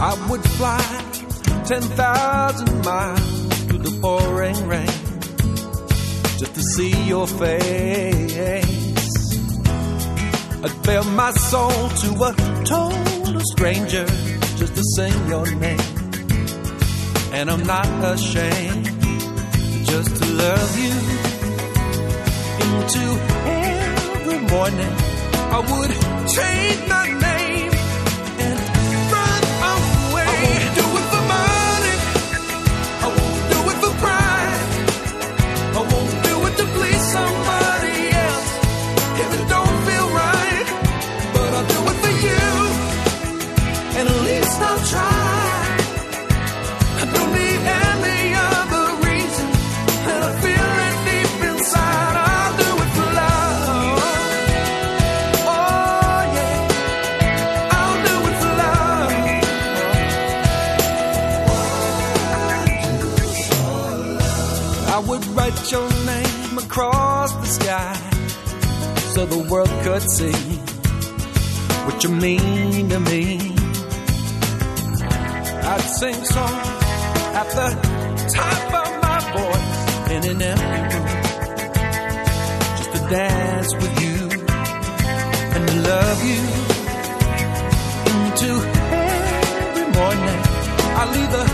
I would fly 10,000 miles through the pouring rain just to see your face. I'd bare my soul to a total stranger just to sing your name. And I'm not ashamed just to love you into every morning. I would change my name and at least I'll try. I don't need any other reason, and I feel it deep inside. I'll do it for love. Oh yeah, I'll do it for love. I would write your name across the sky so the world could see what you mean to me. I'd sing songs at the top of my voice in an empty room just to dance with you and love you into every morning. I'll leave the